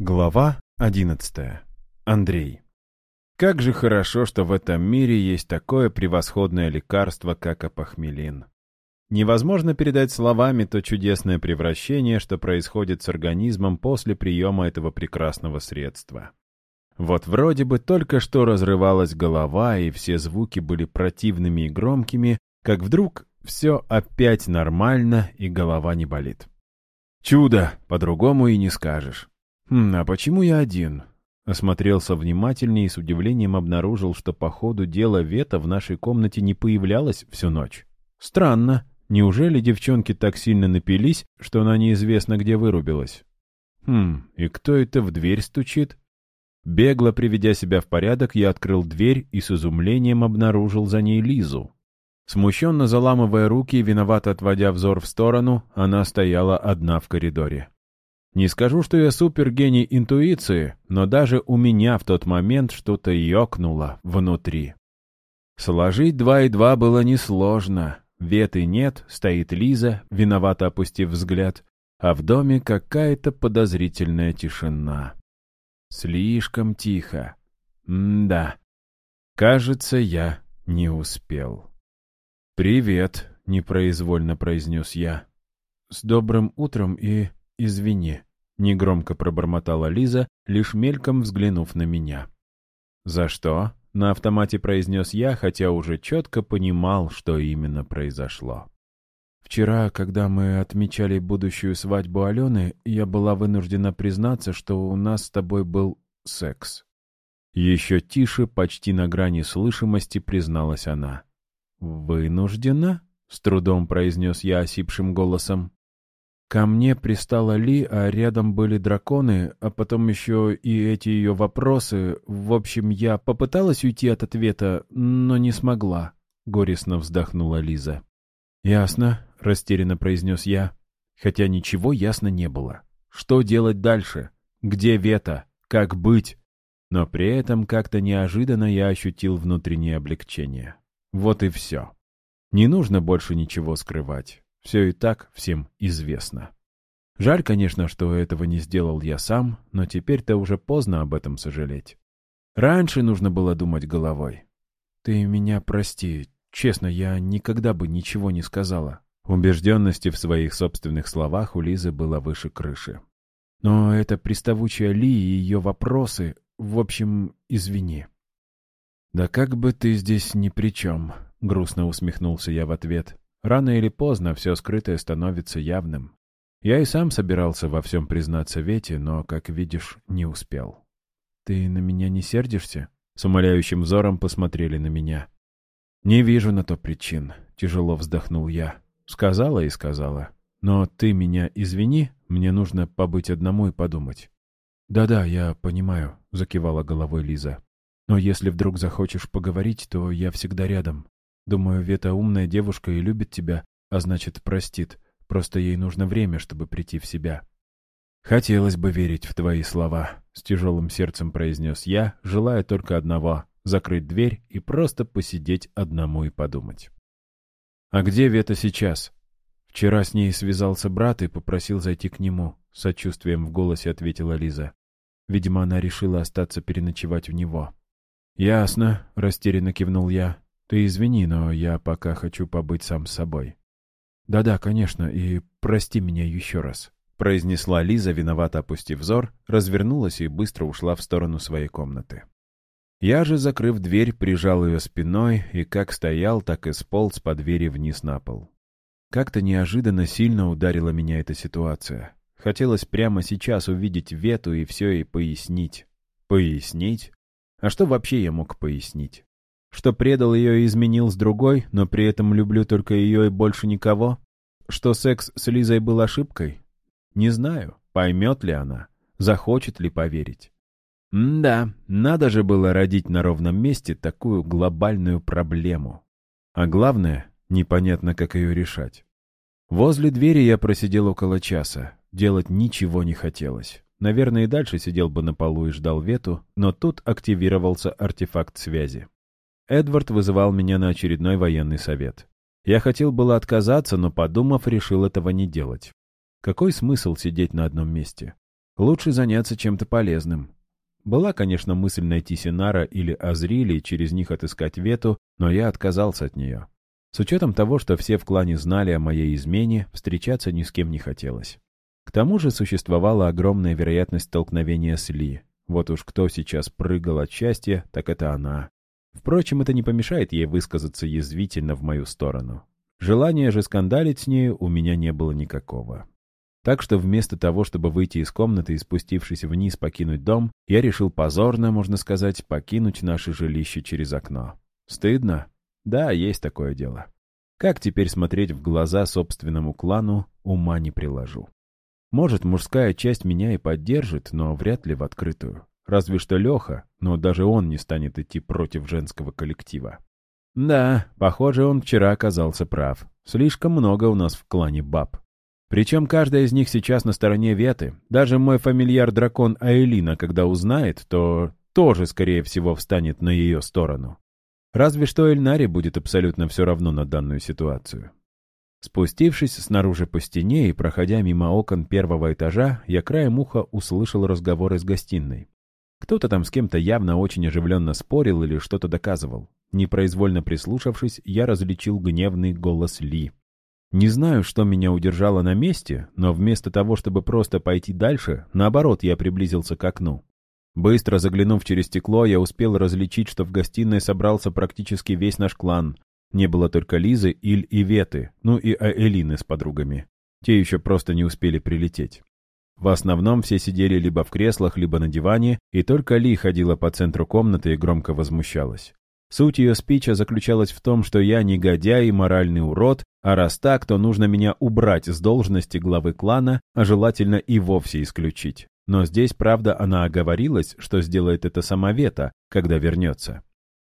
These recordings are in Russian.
Глава 11. Андрей. Как же хорошо, что в этом мире есть такое превосходное лекарство, как апохмелин. Невозможно передать словами то чудесное превращение, что происходит с организмом после приема этого прекрасного средства. Вот вроде бы только что разрывалась голова, и все звуки были противными и громкими, как вдруг все опять нормально, и голова не болит. Чудо, по-другому и не скажешь. «Хм, а почему я один?» Осмотрелся внимательнее и с удивлением обнаружил, что по ходу дела Вета в нашей комнате не появлялась всю ночь. Странно. Неужели девчонки так сильно напились, что она неизвестно где вырубилась? Хм, и кто это в дверь стучит? Бегло приведя себя в порядок, я открыл дверь и с изумлением обнаружил за ней Лизу. Смущенно заламывая руки и виновато отводя взор в сторону, она стояла одна в коридоре. Не скажу, что я супергений интуиции, но даже у меня в тот момент что-то ёкнуло внутри. Сложить два и два было несложно. Веты нет, стоит Лиза, виновато опустив взгляд, а в доме какая-то подозрительная тишина. Слишком тихо. М-да. Кажется, я не успел. «Привет», — непроизвольно произнес я. «С добрым утром и извини», — негромко пробормотала Лиза, лишь мельком взглянув на меня. «За что?» — на автомате произнес я, хотя уже четко понимал, что именно произошло. «Вчера, когда мы отмечали будущую свадьбу Алены, я была вынуждена признаться, что у нас с тобой был секс». Еще тише, почти на грани слышимости, призналась она. «Вынуждена?» — с трудом произнес я осипшим голосом. Ко мне пристала Ли, а рядом были драконы, а потом еще и эти ее вопросы. В общем, я попыталась уйти от ответа, но не смогла. Горестно вздохнула Лиза. «Ясно», — растерянно произнес я. Хотя ничего ясно не было. Что делать дальше? Где Вета? Как быть? Но при этом как-то неожиданно я ощутил внутреннее облегчение. Вот и все. Не нужно больше ничего скрывать. Все и так всем известно. Жаль, конечно, что этого не сделал я сам, но теперь-то уже поздно об этом сожалеть. Раньше нужно было думать головой. «Ты меня прости. Честно, я никогда бы ничего не сказала». Убежденности в своих собственных словах у Лизы было выше крыши. Но это приставучая Ли и ее вопросы... В общем, извини. «Да как бы ты здесь ни при чем», — грустно усмехнулся я в ответ. Рано или поздно все скрытое становится явным. Я и сам собирался во всем признаться Вете, но, как видишь, не успел. «Ты на меня не сердишься?» С умоляющим взором посмотрели на меня. «Не вижу на то причин», — тяжело вздохнул я. Сказала и сказала. «Но ты меня извини, мне нужно побыть одному и подумать». «Да-да, я понимаю», — закивала головой Лиза. «Но если вдруг захочешь поговорить, то я всегда рядом. Думаю, Вета умная девушка и любит тебя, а значит, простит. Просто ей нужно время, чтобы прийти в себя. «Хотелось бы верить в твои слова», — с тяжелым сердцем произнес я, желая только одного — закрыть дверь и просто посидеть одному и подумать. «А где Вета сейчас?» «Вчера с ней связался брат и попросил зайти к нему», — сочувствием в голосе ответила Лиза. Видимо, она решила остаться переночевать у него. «Ясно», — растерянно кивнул я. Ты извини, но я пока хочу побыть сам с собой. Да-да, конечно, и прости меня еще раз. Произнесла Лиза, виновато опустив взор, развернулась и быстро ушла в сторону своей комнаты. Я же, закрыв дверь, прижал ее спиной и как стоял, так и сполз по двери вниз на пол. Как-то неожиданно сильно ударила меня эта ситуация. Хотелось прямо сейчас увидеть Вету и все ей пояснить. Пояснить? А что вообще я мог пояснить? Что предал ее и изменил с другой, но при этом люблю только ее и больше никого? Что секс с Лизой был ошибкой? Не знаю, поймет ли она, захочет ли поверить. М да, надо же было родить на ровном месте такую глобальную проблему. А главное, непонятно, как ее решать. Возле двери я просидел около часа. Делать ничего не хотелось. Наверное, и дальше сидел бы на полу и ждал Вету, но тут активировался артефакт связи. Эдвард вызывал меня на очередной военный совет. Я хотел было отказаться, но, подумав, решил этого не делать. Какой смысл сидеть на одном месте? Лучше заняться чем-то полезным. Была, конечно, мысль найти Синара или Азрили и через них отыскать Вету, но я отказался от нее. С учетом того, что все в клане знали о моей измене, встречаться ни с кем не хотелось. К тому же существовала огромная вероятность столкновения с Ли. Вот уж кто сейчас прыгал от счастья, так это она. Впрочем, это не помешает ей высказаться язвительно в мою сторону. Желания же скандалить с нею у меня не было никакого. Так что вместо того, чтобы выйти из комнаты и спустившись вниз покинуть дом, я решил позорно, можно сказать, покинуть наше жилище через окно. Стыдно? Да, есть такое дело. Как теперь смотреть в глаза собственному клану, ума не приложу. Может, мужская часть меня и поддержит, но вряд ли в открытую. Разве что Леха, но даже он не станет идти против женского коллектива. Да, похоже, он вчера оказался прав. Слишком много у нас в клане баб. Причем каждая из них сейчас на стороне Веты. Даже мой фамильяр-дракон Аэлина, когда узнает, то тоже, скорее всего, встанет на ее сторону. Разве что Эльнаре будет абсолютно все равно на данную ситуацию. Спустившись снаружи по стене и проходя мимо окон первого этажа, я краем уха услышал разговор из гостиной. Кто-то там с кем-то явно очень оживленно спорил или что-то доказывал. Непроизвольно прислушавшись, я различил гневный голос Ли. Не знаю, что меня удержало на месте, но вместо того, чтобы просто пойти дальше, наоборот, я приблизился к окну. Быстро заглянув через стекло, я успел различить, что в гостиной собрался практически весь наш клан. Не было только Лизы, Иль и Веты, ну и Аэлины с подругами. Те еще просто не успели прилететь. В основном все сидели либо в креслах, либо на диване, и только Ли ходила по центру комнаты и громко возмущалась. Суть ее спича заключалась в том, что я негодяй и моральный урод, а раз так, то нужно меня убрать с должности главы клана, а желательно и вовсе исключить. Но здесь, правда, она оговорилась, что сделает это сама Вета, когда вернется.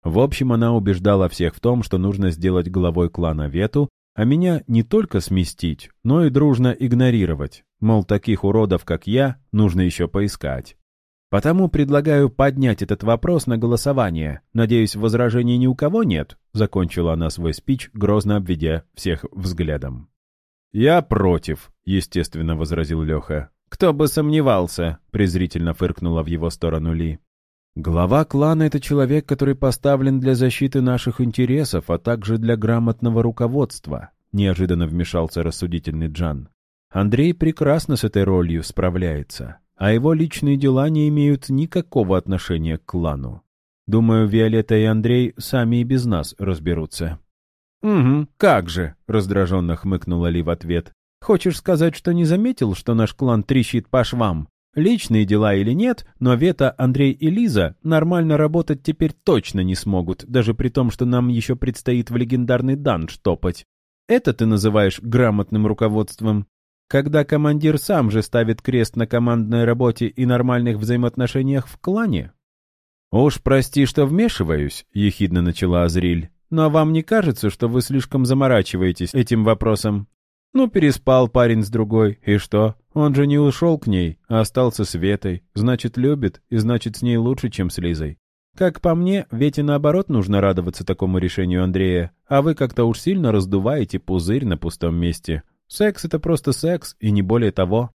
В общем, она убеждала всех в том, что нужно сделать главой клана Вету, а меня не только сместить, но и дружно игнорировать. Мол, таких уродов, как я, нужно еще поискать. Потому предлагаю поднять этот вопрос на голосование. Надеюсь, возражений ни у кого нет?» Закончила она свой спич, грозно обведя всех взглядом. «Я против», — естественно возразил Леха. «Кто бы сомневался», — презрительно фыркнула в его сторону Ли. «Глава клана — это человек, который поставлен для защиты наших интересов, а также для грамотного руководства», — неожиданно вмешался рассудительный Джан. «Андрей прекрасно с этой ролью справляется а его личные дела не имеют никакого отношения к клану. Думаю, Виолетта и Андрей сами и без нас разберутся». «Угу, как же», — раздраженно хмыкнула Ли в ответ. «Хочешь сказать, что не заметил, что наш клан трещит по швам? Личные дела или нет, но Вета, Андрей и Лиза нормально работать теперь точно не смогут, даже при том, что нам еще предстоит в легендарный данж топать. Это ты называешь грамотным руководством? Когда командир сам же ставит крест на командной работе и нормальных взаимоотношениях в клане? «Уж прости, что вмешиваюсь», — ехидно начала Азриль, «но вам не кажется, что вы слишком заморачиваетесь этим вопросом? Ну, переспал парень с другой, и что? Он же не ушел к ней, а остался с Ветой. Значит, любит, и значит, с ней лучше, чем с Лизой. Как по мне, и наоборот нужно радоваться такому решению Андрея, а вы как-то уж сильно раздуваете пузырь на пустом месте. Секс — это просто секс, и не более того.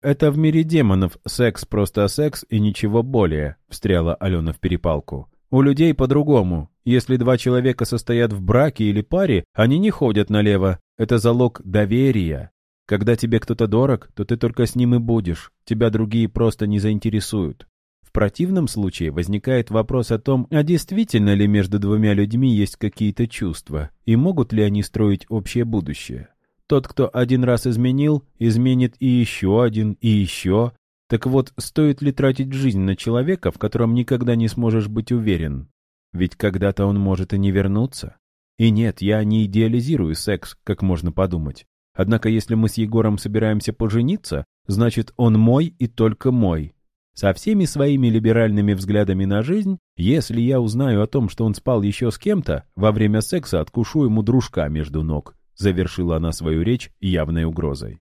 «Это в мире демонов секс просто секс и ничего более», — встряла Алена в перепалку. «У людей по-другому. Если два человека состоят в браке или паре, они не ходят налево. Это залог доверия. Когда тебе кто-то дорог, то ты только с ним и будешь. Тебя другие просто не заинтересуют. В противном случае возникает вопрос о том, а действительно ли между двумя людьми есть какие-то чувства, и могут ли они строить общее будущее. Тот, кто один раз изменил, изменит и еще один, и еще. Так вот, стоит ли тратить жизнь на человека, в котором никогда не сможешь быть уверен? Ведь когда-то он может и не вернуться. И нет, я не идеализирую секс, как можно подумать. Однако если мы с Егором собираемся пожениться, значит он мой и только мой. Со всеми своими либеральными взглядами на жизнь, если я узнаю о том, что он спал еще с кем-то, во время секса откушу ему дружка между ног. Завершила она свою речь явной угрозой.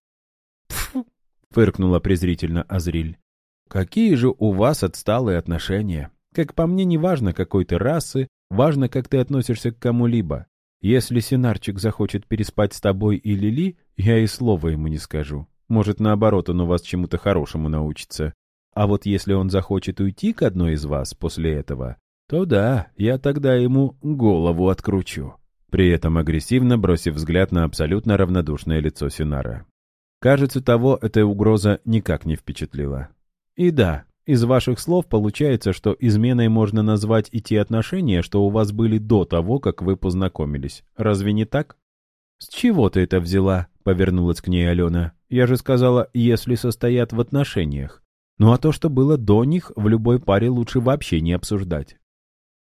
«Пфу!» — фыркнула презрительно Азриль. «Какие же у вас отсталые отношения? Как по мне, не важно, какой ты расы, важно, как ты относишься к кому-либо. Если Синарчик захочет переспать с тобой или Ли, я и слова ему не скажу. Может, наоборот, он у вас чему-то хорошему научится. А вот если он захочет уйти к одной из вас после этого, то да, я тогда ему голову откручу. При этом агрессивно бросив взгляд на абсолютно равнодушное лицо Синара. Кажется, того эта угроза никак не впечатлила. И да, из ваших слов получается, что изменой можно назвать и те отношения, что у вас были до того, как вы познакомились. Разве не так? «С чего ты это взяла?» — повернулась к ней Алена. «Я же сказала, если состоят в отношениях. Ну а то, что было до них, в любой паре лучше вообще не обсуждать».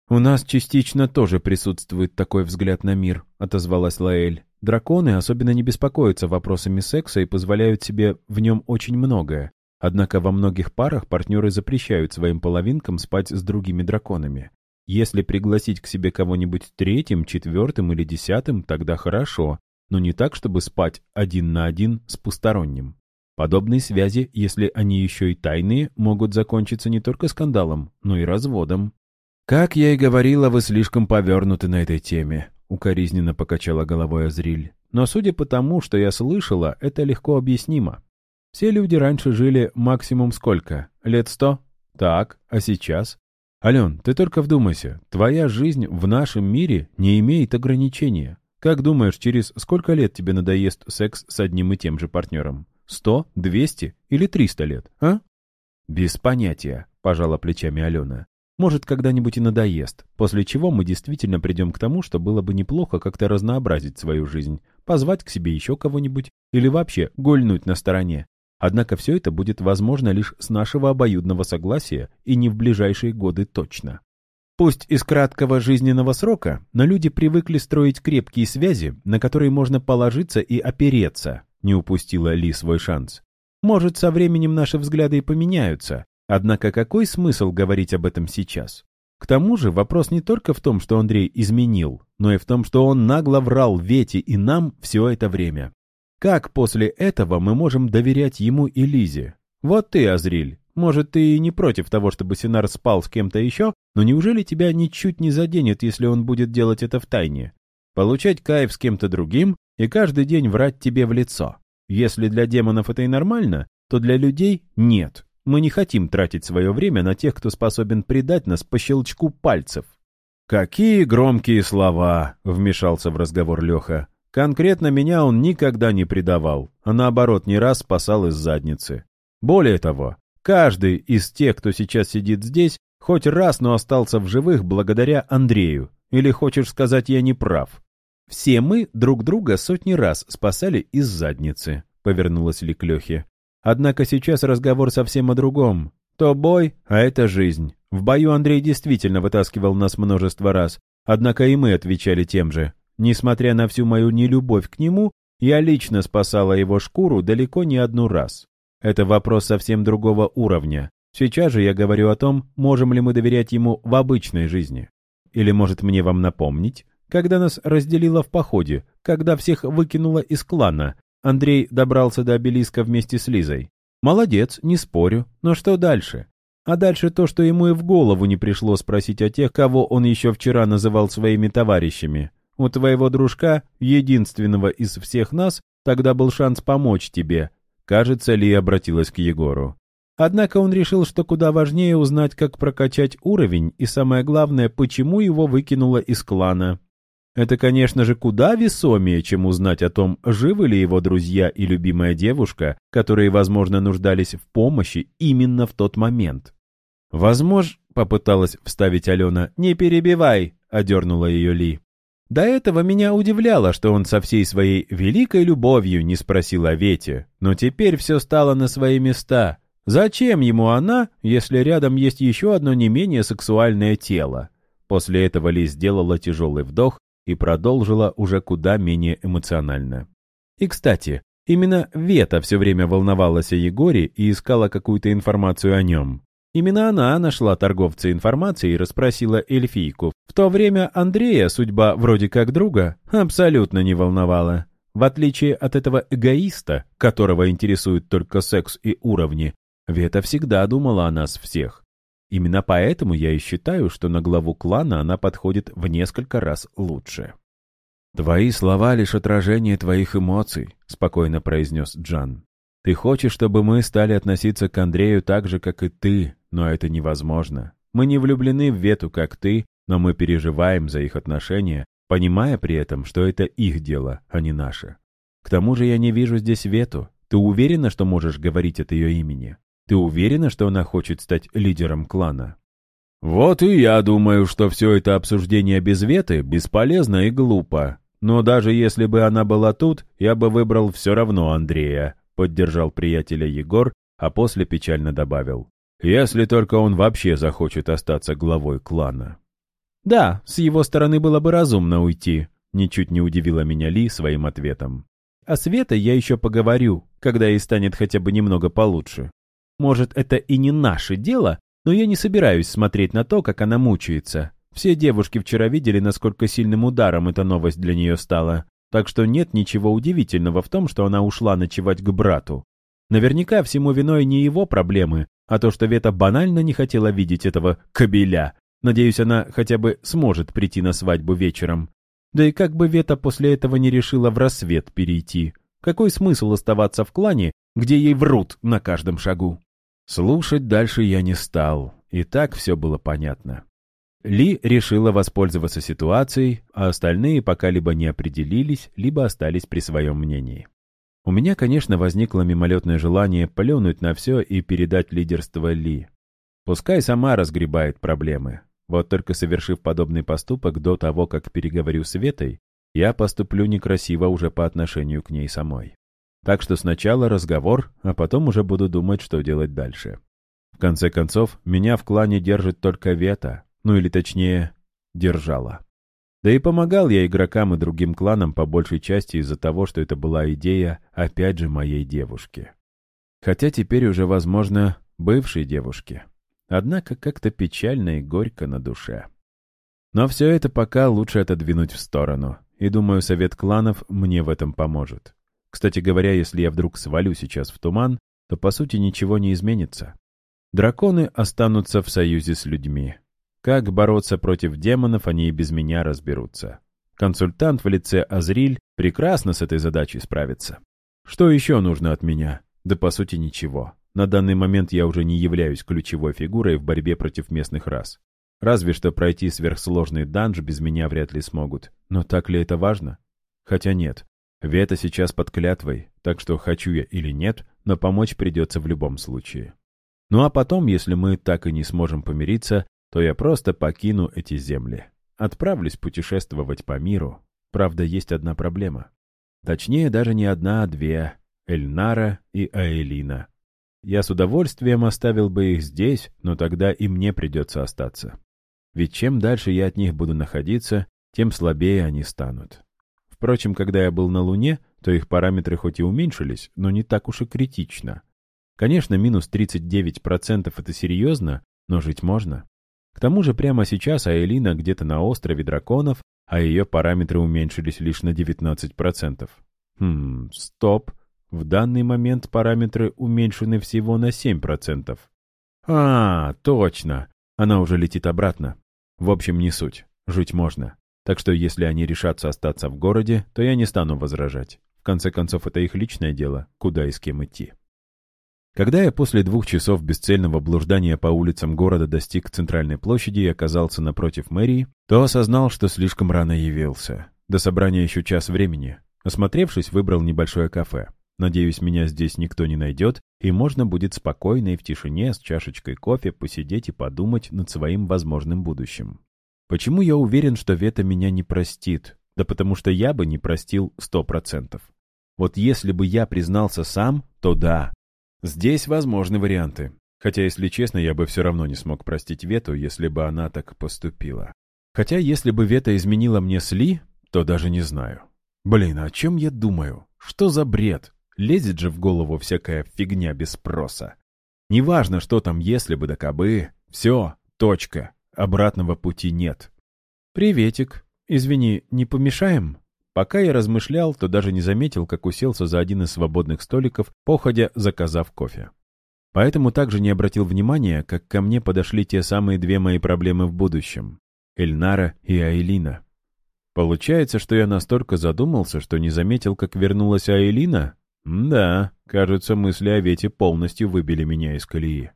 «У нас частично тоже присутствует такой взгляд на мир», — отозвалась Лаэль. «Драконы особенно не беспокоятся вопросами секса и позволяют себе в нем очень многое. Однако во многих парах партнеры запрещают своим половинкам спать с другими драконами. Если пригласить к себе кого-нибудь третьим, четвертым или десятым, тогда хорошо, но не так, чтобы спать один на один с посторонним. Подобные связи, если они еще и тайные, могут закончиться не только скандалом, но и разводом. «Как я и говорила, вы слишком повернуты на этой теме», — укоризненно покачала головой Азриль. «Но судя по тому, что я слышала, это легко объяснимо. Все люди раньше жили максимум сколько? Лет сто? Так, а сейчас? Ален, ты только вдумайся, твоя жизнь в нашем мире не имеет ограничения. Как думаешь, через сколько лет тебе надоест секс с одним и тем же партнером? Сто, двести или триста лет, а? Без понятия, пожала плечами Алена. Может, когда-нибудь и надоест, после чего мы действительно придем к тому, что было бы неплохо как-то разнообразить свою жизнь, позвать к себе еще кого-нибудь или вообще гольнуть на стороне. Однако все это будет возможно лишь с нашего обоюдного согласия и не в ближайшие годы точно. Пусть из краткого жизненного срока, но люди привыкли строить крепкие связи, на которые можно положиться и опереться, не упустила Ли свой шанс. Может, со временем наши взгляды и поменяются, однако какой смысл говорить об этом сейчас? К тому же вопрос не только в том, что Андрей изменил, но и в том, что он нагло врал Вете и нам все это время. Как после этого мы можем доверять ему и Лизе? Вот ты, Азриль, может, ты и не против того, чтобы Синар спал с кем-то еще, но неужели тебя ничуть не заденет, если он будет делать это в тайне? Получать кайф с кем-то другим и каждый день врать тебе в лицо. Если для демонов это и нормально, то для людей нет. Мы не хотим тратить свое время на тех, кто способен предать нас по щелчку пальцев. «Какие громкие слова!» — вмешался в разговор Леха. «Конкретно меня он никогда не предавал, а наоборот не раз спасал из задницы. Более того, Каждый из тех, кто сейчас сидит здесь, хоть раз, но остался в живых благодаря Андрею. Или хочешь сказать, я не прав? Все мы друг друга сотни раз спасали из задницы, повернулась Ли к Лехе. Однако сейчас разговор совсем о другом. То бой, а это жизнь. В бою Андрей действительно вытаскивал нас множество раз, однако и мы отвечали тем же. Несмотря на всю мою нелюбовь к нему, я лично спасала его шкуру далеко не одну раз. Это вопрос совсем другого уровня. Сейчас же я говорю о том, можем ли мы доверять ему в обычной жизни. Или, может, мне вам напомнить, когда нас разделило в походе, когда всех выкинуло из клана, Андрей добрался до обелиска вместе с Лизой. Молодец, не спорю, но что дальше? А дальше то, что ему и в голову не пришло спросить о тех, кого он еще вчера называл своими товарищами. У твоего дружка, единственного из всех нас, тогда был шанс помочь тебе, Кажется, Ли обратилась к Егору. Однако он решил, что куда важнее узнать, как прокачать уровень, и самое главное, почему его выкинуло из клана. Это, конечно же, куда весомее, чем узнать о том, живы ли его друзья и любимая девушка, которые, возможно, нуждались в помощи именно в тот момент. «Возможно...» — попыталась вставить Алена. «Не перебивай!» — одернула ее Ли. До этого меня удивляло, что он со всей своей великой любовью не спросил о Вете, но теперь все стало на свои места. Зачем ему она, если рядом есть еще одно не менее сексуальное тело? После этого Ли сделала тяжелый вдох и продолжила уже куда менее эмоционально. И, кстати, именно Вета все время волновалась о Егоре и искала какую-то информацию о нем. Именно она нашла торговца информацией и расспросила эльфийку. В то время Андрея судьба вроде как друга абсолютно не волновала. В отличие от этого эгоиста, которого интересует только секс и уровни, Вета всегда думала о нас всех. Именно поэтому я и считаю, что на главу клана она подходит в несколько раз лучше. «Твои слова — лишь отражение твоих эмоций», — спокойно произнес Джан. Ты хочешь, чтобы мы стали относиться к Андрею так же, как и ты, но это невозможно. Мы не влюблены в Вету, как ты, но мы переживаем за их отношения, понимая при этом, что это их дело, а не наше. К тому же я не вижу здесь Вету. Ты уверена, что можешь говорить от ее имени? Ты уверена, что она хочет стать лидером клана? Вот и я думаю, что все это обсуждение без Веты бесполезно и глупо. Но даже если бы она была тут, я бы выбрал все равно Андрея, поддержал приятеля Егор, а после печально добавил. Если только он вообще захочет остаться главой клана. Да, с его стороны было бы разумно уйти, ничуть не удивила меня Ли своим ответом. А Светой я еще поговорю, когда ей станет хотя бы немного получше. Может, это и не наше дело, но я не собираюсь смотреть на то, как она мучается. Все девушки вчера видели, насколько сильным ударом эта новость для нее стала. Так что нет ничего удивительного в том, что она ушла ночевать к брату. Наверняка всему виной не его проблемы, а то, что Вета банально не хотела видеть этого кобеля. Надеюсь, она хотя бы сможет прийти на свадьбу вечером. Да и как бы Вета после этого не решила в рассвет перейти. Какой смысл оставаться в клане, где ей врут на каждом шагу? Слушать дальше я не стал, и так все было понятно. Ли решила воспользоваться ситуацией, а остальные пока либо не определились, либо остались при своем мнении. У меня, конечно, возникло мимолетное желание плюнуть на все и передать лидерство Ли. Пускай сама разгребает проблемы. Вот только совершив подобный поступок до того, как переговорю с Ветой, я поступлю некрасиво уже по отношению к ней самой. Так что сначала разговор, а потом уже буду думать, что делать дальше. В конце концов, меня в клане держит только Вета, ну или точнее, держала. Да и помогал я игрокам и другим кланам по большей части из-за того, что это была идея, опять же, моей девушки. Хотя теперь уже, возможно, бывшей девушки. Однако как-то печально и горько на душе. Но все это пока лучше отодвинуть в сторону, и думаю, совет кланов мне в этом поможет. Кстати говоря, если я вдруг свалю сейчас в туман, то по сути ничего не изменится. Драконы останутся в союзе с людьми, как бороться против демонов, они и без меня разберутся. Консультант в лице Азриль прекрасно с этой задачей справится. Что еще нужно от меня? Да по сути ничего. На данный момент я уже не являюсь ключевой фигурой в борьбе против местных рас. Разве что пройти сверхсложный данж без меня вряд ли смогут. Но так ли это важно? Хотя нет. Вета сейчас под клятвой, так что хочу я или нет, но помочь придется в любом случае. Ну а потом, если мы так и не сможем помириться, то я просто покину эти земли. Отправлюсь путешествовать по миру. Правда, есть одна проблема. Точнее, даже не одна, а две. Эльнара и Аэлина. Я с удовольствием оставил бы их здесь, но тогда и мне придется остаться. Ведь чем дальше я от них буду находиться, тем слабее они станут. Впрочем, когда я был на Луне, то их параметры хоть и уменьшились, но не так уж и критично. Конечно, минус 39% это серьезно, но жить можно. К тому же прямо сейчас Айлина где-то на острове драконов, а ее параметры уменьшились лишь на 19%. Хм, стоп. В данный момент параметры уменьшены всего на 7%. А, точно. Она уже летит обратно. В общем, не суть. Жить можно. Так что если они решатся остаться в городе, то я не стану возражать. В конце концов, это их личное дело, куда и с кем идти. Когда я после двух часов бесцельного блуждания по улицам города достиг центральной площади и оказался напротив мэрии, то осознал, что слишком рано явился. До собрания еще час времени. Осмотревшись, выбрал небольшое кафе. Надеюсь, меня здесь никто не найдет, и можно будет спокойно и в тишине с чашечкой кофе посидеть и подумать над своим возможным будущим. Почему я уверен, что Вета меня не простит? Да потому что я бы не простил сто процентов. Вот если бы я признался сам, то да, Здесь возможны варианты. Хотя, если честно, я бы все равно не смог простить Вету, если бы она так поступила. Хотя, если бы Вета изменила мне Сли, то даже не знаю. Блин, о чем я думаю? Что за бред? Лезет же в голову всякая фигня без спроса. Неважно, что там если бы да кабы. Все, точка. Обратного пути нет. «Приветик. Извини, не помешаем?» Пока я размышлял, то даже не заметил, как уселся за один из свободных столиков, походя заказав кофе. Поэтому также не обратил внимания, как ко мне подошли те самые две мои проблемы в будущем — Эльнара и Айлина. Получается, что я настолько задумался, что не заметил, как вернулась Айлина? Да, кажется, мысли о Вете полностью выбили меня из колеи.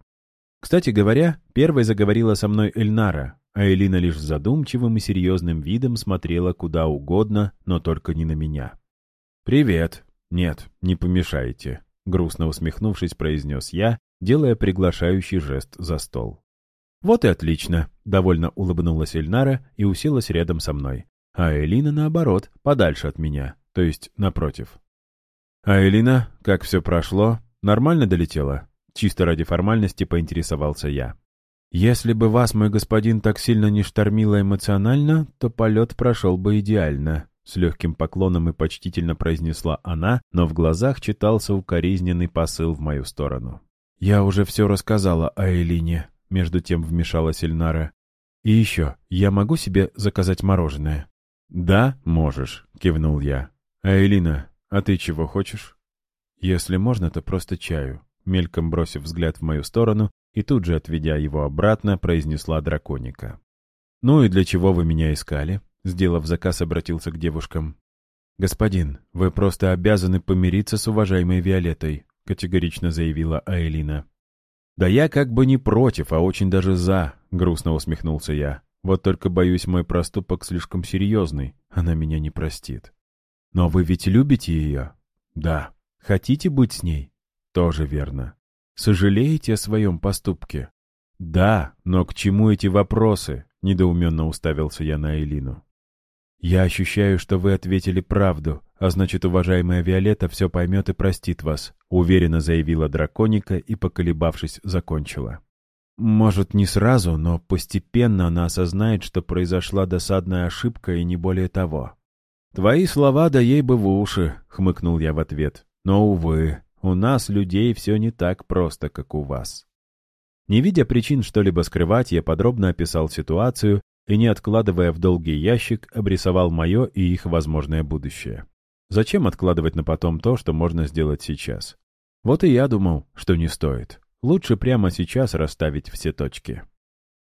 Кстати говоря, первой заговорила со мной Эльнара, а Элина лишь задумчивым и серьезным видом смотрела куда угодно, но только не на меня. «Привет. Нет, не помешайте», — грустно усмехнувшись, произнес я, делая приглашающий жест за стол. «Вот и отлично», — довольно улыбнулась Эльнара и уселась рядом со мной. А Элина, наоборот, подальше от меня, то есть напротив. «А Элина, как все прошло? Нормально долетела?» Чисто ради формальности поинтересовался я. «Если бы вас, мой господин, так сильно не штормило эмоционально, то полет прошел бы идеально», — с легким поклоном и почтительно произнесла она, но в глазах читался укоризненный посыл в мою сторону. «Я уже все рассказала о Элине», — между тем вмешалась Эльнара. «И еще, я могу себе заказать мороженое?» «Да, можешь», — кивнул я. «А Элина, а ты чего хочешь?» «Если можно, то просто чаю», — мельком бросив взгляд в мою сторону и тут же, отведя его обратно, произнесла драконика. «Ну и для чего вы меня искали?» Сделав заказ, обратился к девушкам. «Господин, вы просто обязаны помириться с уважаемой Виолеттой», — категорично заявила Аэлина. «Да я как бы не против, а очень даже за», — грустно усмехнулся я. «Вот только, боюсь, мой проступок слишком серьезный, она меня не простит». «Но вы ведь любите ее?» «Да». «Хотите быть с ней?» «Тоже верно». «Сожалеете о своем поступке?» «Да, но к чему эти вопросы?» — недоуменно уставился я на Элину. «Я ощущаю, что вы ответили правду, а значит, уважаемая Виолетта все поймет и простит вас», — уверенно заявила драконика и, поколебавшись, закончила. «Может, не сразу, но постепенно она осознает, что произошла досадная ошибка и не более того». «Твои слова да ей бы в уши», — хмыкнул я в ответ. «Но, увы, у нас, людей, все не так просто, как у вас». Не видя причин что-либо скрывать, я подробно описал ситуацию и, не откладывая в долгий ящик, обрисовал мое и их возможное будущее. Зачем откладывать на потом то, что можно сделать сейчас? Вот и я думал, что не стоит. Лучше прямо сейчас расставить все точки.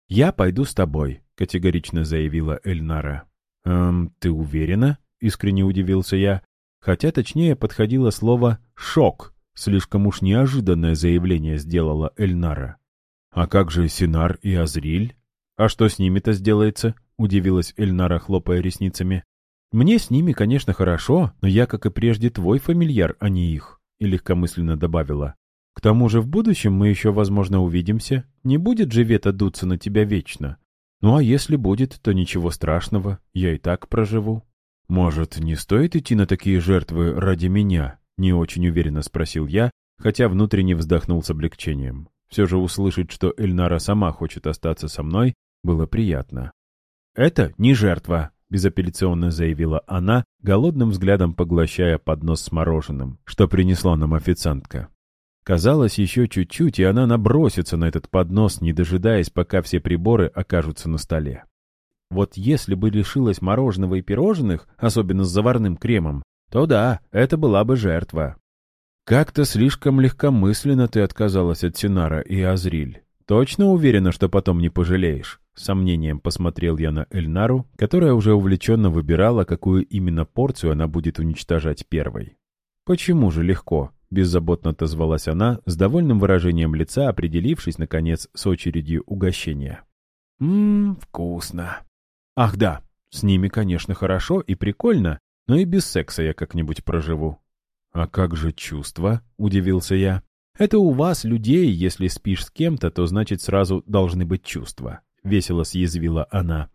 «Я пойду с тобой», — категорично заявила Эльнара. «Эм, ты уверена?» — искренне удивился я. Хотя точнее подходило слово «шок». Слишком уж неожиданное заявление сделала Эльнара. «А как же Синар и Азриль?» «А что с ними-то сделается?» — удивилась Эльнара, хлопая ресницами. «Мне с ними, конечно, хорошо, но я, как и прежде, твой фамильяр, а не их», — и легкомысленно добавила. «К тому же в будущем мы еще, возможно, увидимся. Не будет же Вета дуться на тебя вечно. Ну а если будет, то ничего страшного, я и так проживу». «Может, не стоит идти на такие жертвы ради меня?» — не очень уверенно спросил я, хотя внутренне вздохнул с облегчением. Все же услышать, что Эльнара сама хочет остаться со мной, было приятно. «Это не жертва», — безапелляционно заявила она, голодным взглядом поглощая поднос с мороженым, что принесла нам официантка. Казалось, еще чуть-чуть, и она набросится на этот поднос, не дожидаясь, пока все приборы окажутся на столе. Вот если бы лишилась мороженого и пирожных, особенно с заварным кремом, то да, это была бы жертва. «Как-то слишком легкомысленно ты отказалась от Синара и Азриль. Точно уверена, что потом не пожалеешь?» Сомнением посмотрел я на Эльнару, которая уже увлеченно выбирала, какую именно порцию она будет уничтожать первой. «Почему же легко?» — беззаботно отозвалась она, с довольным выражением лица, определившись, наконец, с очередью угощения. «Ммм, вкусно!» «Ах да, с ними, конечно, хорошо и прикольно, но и без секса я как-нибудь проживу». «А как же чувства?» — удивился я. «Это у вас, людей, если спишь с кем-то, то значит сразу должны быть чувства», — весело съязвила она.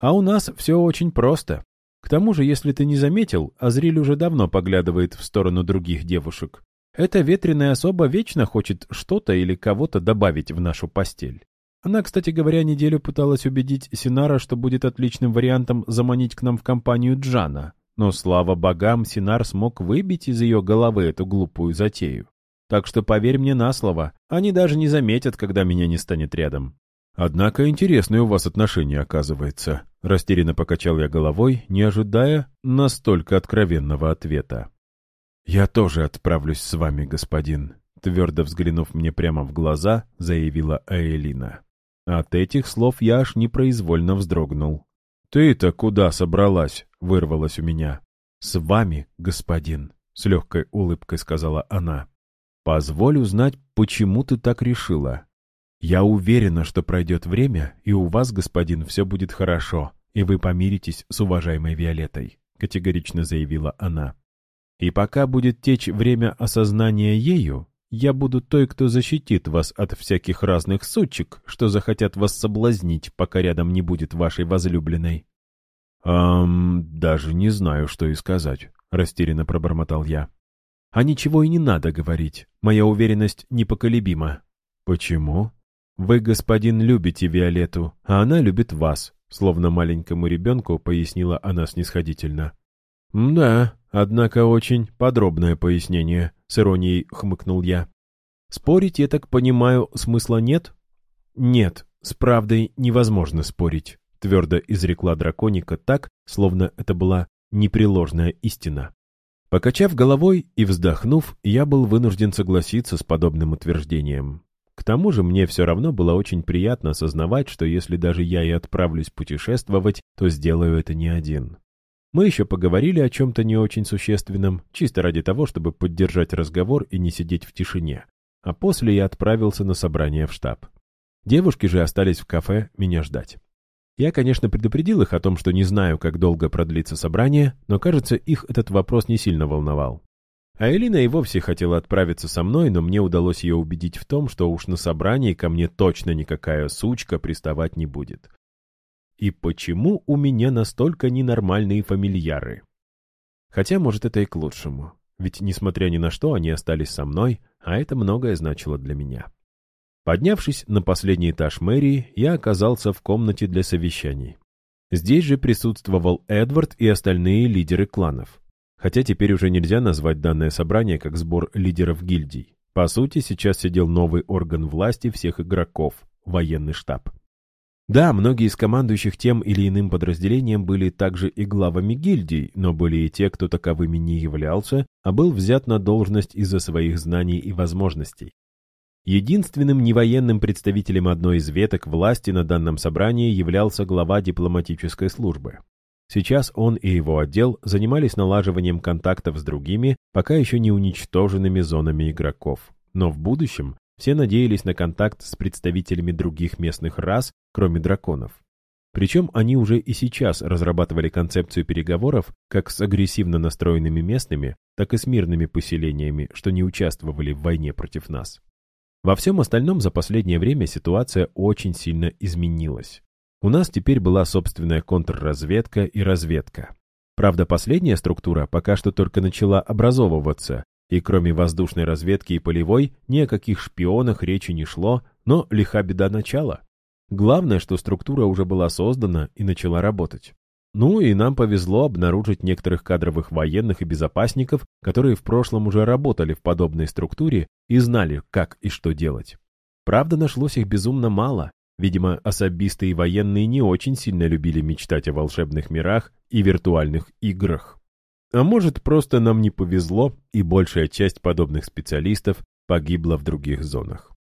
«А у нас все очень просто. К тому же, если ты не заметил, Азриль уже давно поглядывает в сторону других девушек. Эта ветреная особа вечно хочет что-то или кого-то добавить в нашу постель. Она, кстати говоря, неделю пыталась убедить Синара, что будет отличным вариантом заманить к нам в компанию Джана. Но, слава богам, Синар смог выбить из ее головы эту глупую затею. Так что поверь мне на слово, они даже не заметят, когда меня не станет рядом. Однако интересные у вас отношения, оказывается. Растерянно покачал я головой, не ожидая настолько откровенного ответа. «Я тоже отправлюсь с вами, господин», — твердо взглянув мне прямо в глаза, заявила Аэлина. От этих слов я аж непроизвольно вздрогнул. «Ты-то куда собралась?» — вырвалось у меня. «С вами, господин», с легкой улыбкой сказала она. «Позволь узнать, почему ты так решила. Я уверена, что пройдет время, и у вас, господин, все будет хорошо, и вы помиритесь с уважаемой Виолеттой», — категорично заявила она. «И пока будет течь время осознания ею, я буду той, кто защитит вас от всяких разных сучек, что захотят вас соблазнить, пока рядом не будет вашей возлюбленной». «Эм, даже не знаю, что и сказать», — растерянно пробормотал я. «А ничего и не надо говорить. Моя уверенность непоколебима». «Почему?» «Вы, господин, любите Виолетту, а она любит вас», словно маленькому ребенку пояснила она снисходительно. «Да, однако очень подробное пояснение», — с иронией хмыкнул я. «Спорить, я так понимаю, смысла нет?» «Нет, с правдой невозможно спорить», — твердо изрекла драконика так, словно это была непреложная истина. Покачав головой и вздохнув, я был вынужден согласиться с подобным утверждением. К тому же мне все равно было очень приятно осознавать, что если даже я и отправлюсь путешествовать, то сделаю это не один. Мы еще поговорили о чем-то не очень существенном, чисто ради того, чтобы поддержать разговор и не сидеть в тишине. А после я отправился на собрание в штаб. Девушки же остались в кафе меня ждать. Я, конечно, предупредил их о том, что не знаю, как долго продлится собрание, но, кажется, их этот вопрос не сильно волновал. А Элина и вовсе хотела отправиться со мной, но мне удалось ее убедить в том, что уж на собрании ко мне точно никакая сучка приставать не будет. И почему у меня настолько ненормальные фамильяры? Хотя, может, это и к лучшему. Ведь, несмотря ни на что, они остались со мной, а это многое значило для меня. Поднявшись на последний этаж мэрии, я оказался в комнате для совещаний. Здесь же присутствовал Эдвард и остальные лидеры кланов. Хотя теперь уже нельзя назвать данное собрание как сбор лидеров гильдий. По сути, сейчас сидел новый орган власти всех игроков – военный штаб. Да, многие из командующих тем или иным подразделением были также и главами гильдий, но были и те, кто таковыми не являлся, а был взят на должность из-за своих знаний и возможностей. Единственным невоенным представителем одной из веток власти на данном собрании являлся глава дипломатической службы. Сейчас он и его отдел занимались налаживанием контактов с другими, пока еще не уничтоженными зонами игроков. Но в будущем все надеялись на контакт с представителями других местных рас, кроме драконов. Причем они уже и сейчас разрабатывали концепцию переговоров как с агрессивно настроенными местными, так и с мирными поселениями, что не участвовали в войне против нас. Во всем остальном за последнее время ситуация очень сильно изменилась. У нас теперь была собственная контрразведка и разведка. Правда, последняя структура пока что только начала образовываться, и кроме воздушной разведки и полевой, ни о каких шпионах речи не шло, но лиха беда начала. Главное, что структура уже была создана и начала работать. Ну и нам повезло обнаружить некоторых кадровых военных и безопасников, которые в прошлом уже работали в подобной структуре и знали, как и что делать. Правда, нашлось их безумно мало, Видимо, особисты и военные не очень сильно любили мечтать о волшебных мирах и виртуальных играх. А может, просто нам не повезло, и большая часть подобных специалистов погибла в других зонах.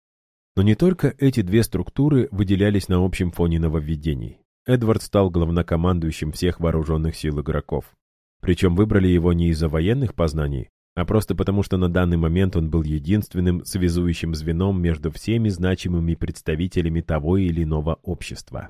Но не только эти две структуры выделялись на общем фоне нововведений. Эдвард стал главнокомандующим всех вооруженных сил игроков. Причем выбрали его не из-за военных познаний, а просто потому, что на данный момент он был единственным связующим звеном между всеми значимыми представителями того или иного общества.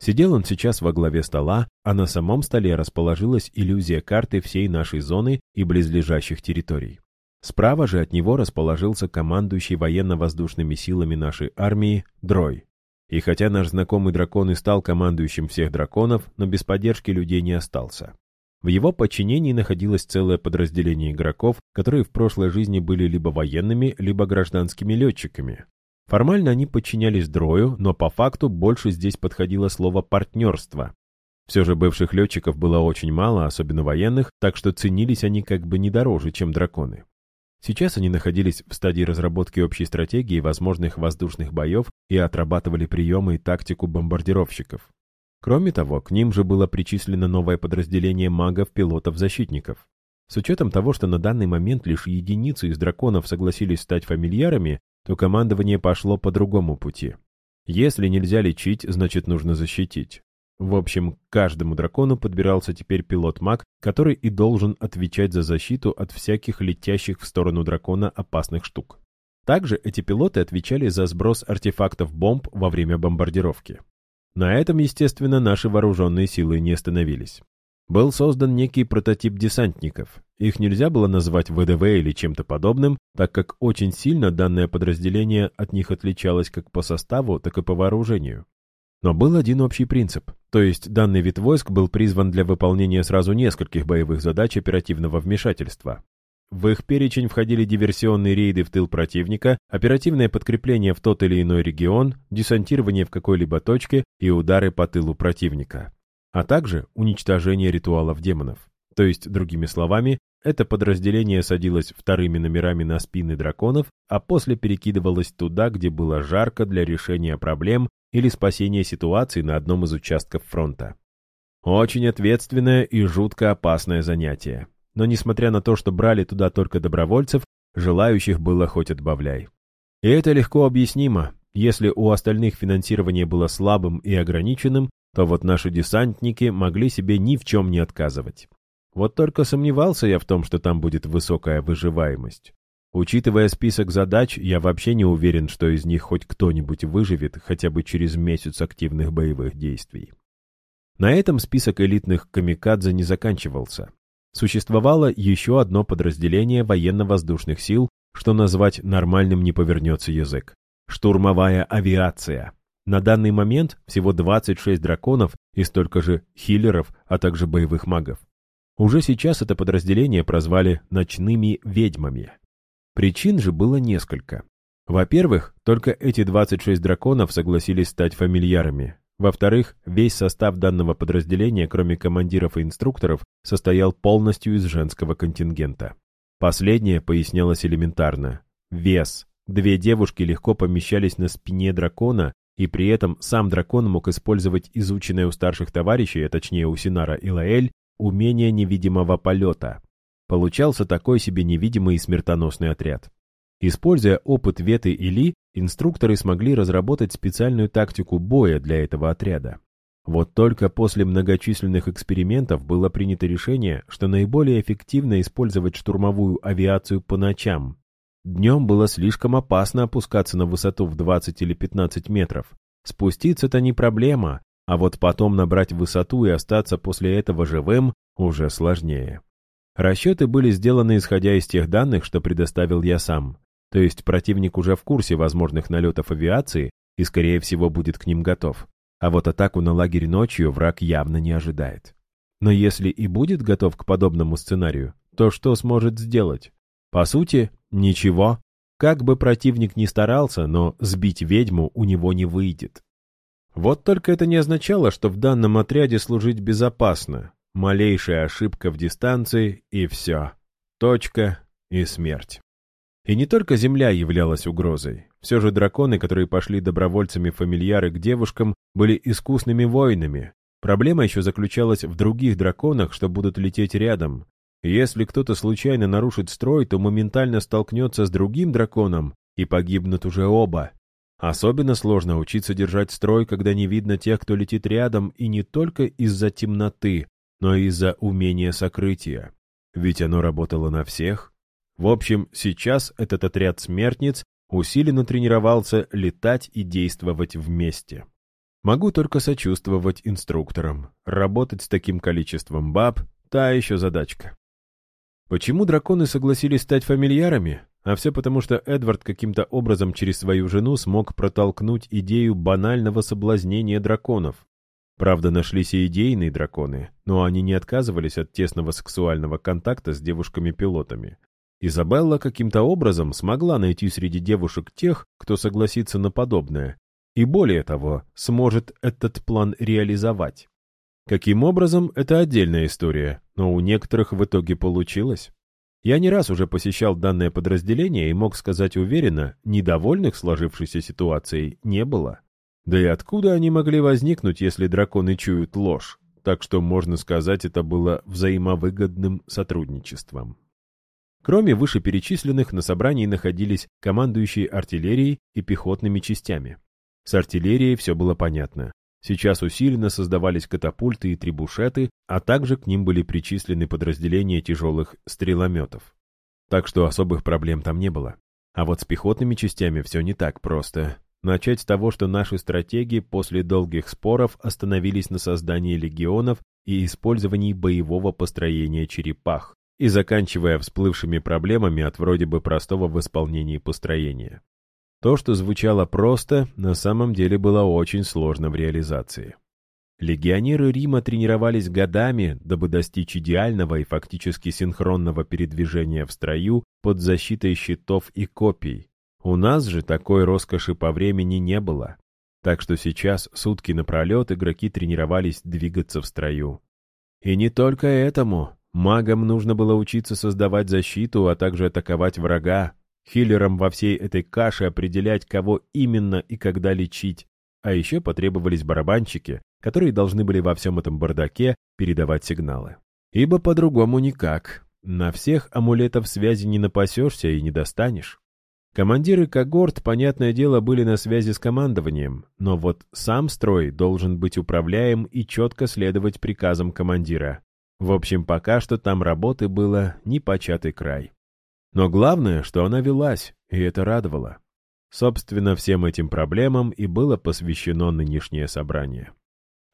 Сидел он сейчас во главе стола, а на самом столе расположилась иллюзия карты всей нашей зоны и близлежащих территорий. Справа же от него расположился командующий военно-воздушными силами нашей армии Дрой. И хотя наш знакомый дракон и стал командующим всех драконов, но без поддержки людей не остался. В его подчинении находилось целое подразделение игроков, которые в прошлой жизни были либо военными, либо гражданскими летчиками. Формально они подчинялись Дрою, но по факту больше здесь подходило слово «партнерство». Все же бывших летчиков было очень мало, особенно военных, так что ценились они как бы не дороже, чем драконы. Сейчас они находились в стадии разработки общей стратегии возможных воздушных боев и отрабатывали приемы и тактику бомбардировщиков. Кроме того, к ним же было причислено новое подразделение магов-пилотов-защитников. С учетом того, что на данный момент лишь единицы из драконов согласились стать фамильярами, то командование пошло по другому пути. Если нельзя лечить, значит нужно защитить. В общем, каждому дракону подбирался теперь пилот-маг, который и должен отвечать за защиту от всяких летящих в сторону дракона опасных штук. Также эти пилоты отвечали за сброс артефактов бомб во время бомбардировки. На этом, естественно, наши вооруженные силы не остановились. Был создан некий прототип десантников. Их нельзя было назвать ВДВ или чем-то подобным, так как очень сильно данное подразделение от них отличалось как по составу, так и по вооружению. Но был один общий принцип, то есть данный вид войск был призван для выполнения сразу нескольких боевых задач оперативного вмешательства. В их перечень входили диверсионные рейды в тыл противника, оперативное подкрепление в тот или иной регион, десантирование в какой-либо точке и удары по тылу противника. А также уничтожение ритуалов демонов. То есть, другими словами, это подразделение садилось вторыми номерами на спины драконов, а после перекидывалось туда, где было жарко для решения проблем или спасения ситуации на одном из участков фронта. Очень ответственное и жутко опасное занятие но несмотря на то, что брали туда только добровольцев, желающих было хоть отбавляй. И это легко объяснимо. Если у остальных финансирование было слабым и ограниченным, то вот наши десантники могли себе ни в чем не отказывать. Вот только сомневался я в том, что там будет высокая выживаемость. Учитывая список задач, я вообще не уверен, что из них хоть кто-нибудь выживет хотя бы через месяц активных боевых действий. На этом список элитных камикадзе не заканчивался. Существовало еще одно подразделение военно-воздушных сил, что назвать нормальным не повернется язык. Штурмовая авиация. На данный момент всего 26 драконов и столько же хиллеров, а также боевых магов. Уже сейчас это подразделение прозвали «ночными ведьмами». Причин же было несколько. Во-первых, только эти 26 драконов согласились стать фамильярами, во-вторых, весь состав данного подразделения, кроме командиров и инструкторов, состоял полностью из женского контингента. Последнее пояснялось элементарно. Вес. Две девушки легко помещались на спине дракона, и при этом сам дракон мог использовать изученное у старших товарищей, а точнее у Синара и Лаэль, умение невидимого полета. Получался такой себе невидимый и смертоносный отряд. Используя опыт Веты и Ли, инструкторы смогли разработать специальную тактику боя для этого отряда. Вот только после многочисленных экспериментов было принято решение, что наиболее эффективно использовать штурмовую авиацию по ночам. Днем было слишком опасно опускаться на высоту в 20 или 15 метров. Спуститься-то не проблема, а вот потом набрать высоту и остаться после этого живым уже сложнее. Расчеты были сделаны исходя из тех данных, что предоставил я сам. То есть противник уже в курсе возможных налетов авиации и, скорее всего, будет к ним готов. А вот атаку на лагерь ночью враг явно не ожидает. Но если и будет готов к подобному сценарию, то что сможет сделать? По сути, ничего. Как бы противник ни старался, но сбить ведьму у него не выйдет. Вот только это не означало, что в данном отряде служить безопасно. Малейшая ошибка в дистанции и все. Точка и смерть. И не только Земля являлась угрозой. Все же драконы, которые пошли добровольцами-фамильяры к девушкам, были искусными воинами. Проблема еще заключалась в других драконах, что будут лететь рядом. Если кто-то случайно нарушит строй, то моментально столкнется с другим драконом, и погибнут уже оба. Особенно сложно учиться держать строй, когда не видно тех, кто летит рядом, и не только из-за темноты, но из-за умения сокрытия. Ведь оно работало на всех. В общем, сейчас этот отряд смертниц усиленно тренировался летать и действовать вместе. Могу только сочувствовать инструкторам. Работать с таким количеством баб — та еще задачка. Почему драконы согласились стать фамильярами? А все потому, что Эдвард каким-то образом через свою жену смог протолкнуть идею банального соблазнения драконов. Правда, нашлись и идейные драконы, но они не отказывались от тесного сексуального контакта с девушками-пилотами. Изабелла каким-то образом смогла найти среди девушек тех, кто согласится на подобное, и более того, сможет этот план реализовать. Каким образом, это отдельная история, но у некоторых в итоге получилось. Я не раз уже посещал данное подразделение и мог сказать уверенно, недовольных сложившейся ситуацией не было. Да и откуда они могли возникнуть, если драконы чуют ложь? Так что, можно сказать, это было взаимовыгодным сотрудничеством. Кроме вышеперечисленных, на собрании находились командующие артиллерией и пехотными частями. С артиллерией все было понятно. Сейчас усиленно создавались катапульты и трибушеты, а также к ним были причислены подразделения тяжелых стрелометов. Так что особых проблем там не было. А вот с пехотными частями все не так просто. Начать с того, что наши стратеги после долгих споров остановились на создании легионов и использовании боевого построения черепах, и заканчивая всплывшими проблемами от вроде бы простого в исполнении построения. То, что звучало просто, на самом деле было очень сложно в реализации. Легионеры Рима тренировались годами, дабы достичь идеального и фактически синхронного передвижения в строю под защитой щитов и копий. У нас же такой роскоши по времени не было. Так что сейчас сутки напролет игроки тренировались двигаться в строю. И не только этому. Магам нужно было учиться создавать защиту, а также атаковать врага, Хиллерам во всей этой каше определять, кого именно и когда лечить. А еще потребовались барабанщики, которые должны были во всем этом бардаке передавать сигналы. Ибо по-другому никак. На всех амулетов связи не напасешься и не достанешь. Командиры когорт, понятное дело, были на связи с командованием, но вот сам строй должен быть управляем и четко следовать приказам командира. В общем, пока что там работы было непочатый край. Но главное, что она велась, и это радовало. Собственно, всем этим проблемам и было посвящено нынешнее собрание.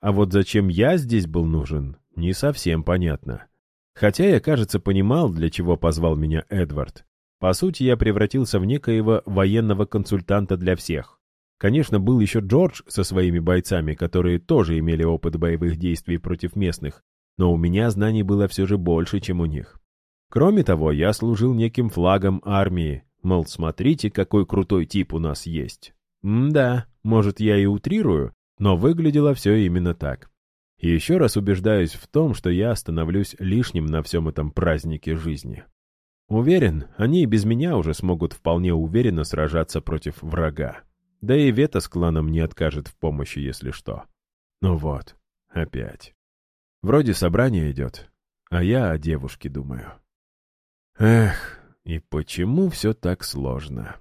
А вот зачем я здесь был нужен, не совсем понятно. Хотя я, кажется, понимал, для чего позвал меня Эдвард. По сути, я превратился в некоего военного консультанта для всех. Конечно, был еще Джордж со своими бойцами, которые тоже имели опыт боевых действий против местных, но у меня знаний было все же больше, чем у них. Кроме того, я служил неким флагом армии, мол, смотрите, какой крутой тип у нас есть. М-да, может, я и утрирую, но выглядело все именно так. Еще раз убеждаюсь в том, что я становлюсь лишним на всем этом празднике жизни. Уверен, они и без меня уже смогут вполне уверенно сражаться против врага. Да и Вета с кланом не откажет в помощи, если что. Ну вот, опять. Вроде собрание идет, а я о девушке думаю. Эх, и почему все так сложно?